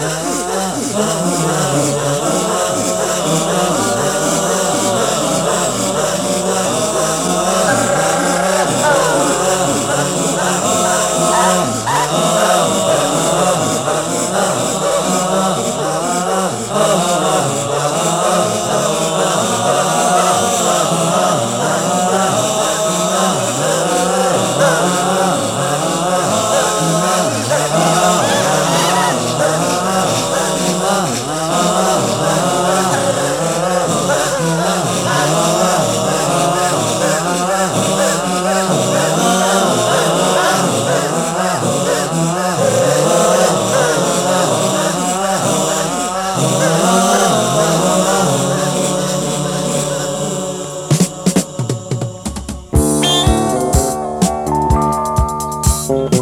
아 Oh.